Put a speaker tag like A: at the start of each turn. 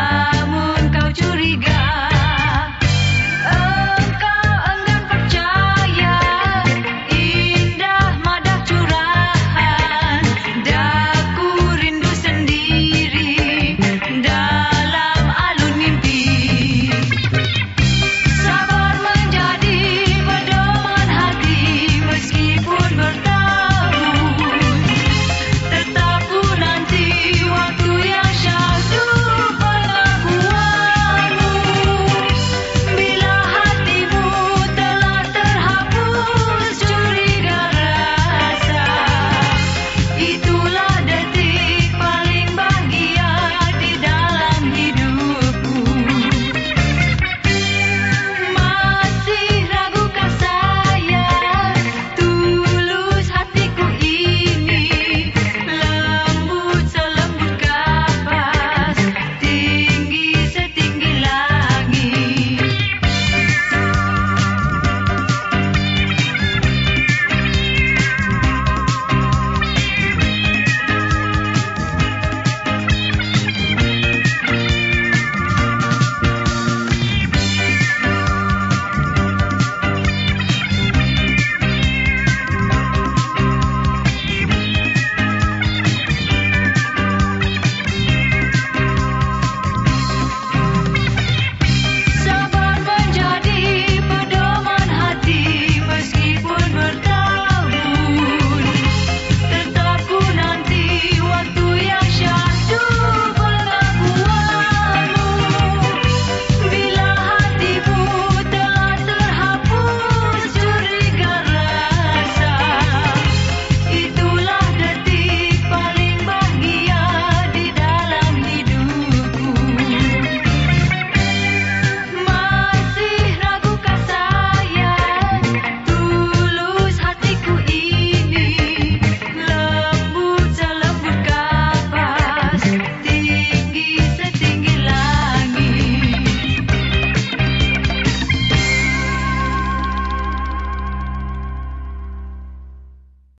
A: time.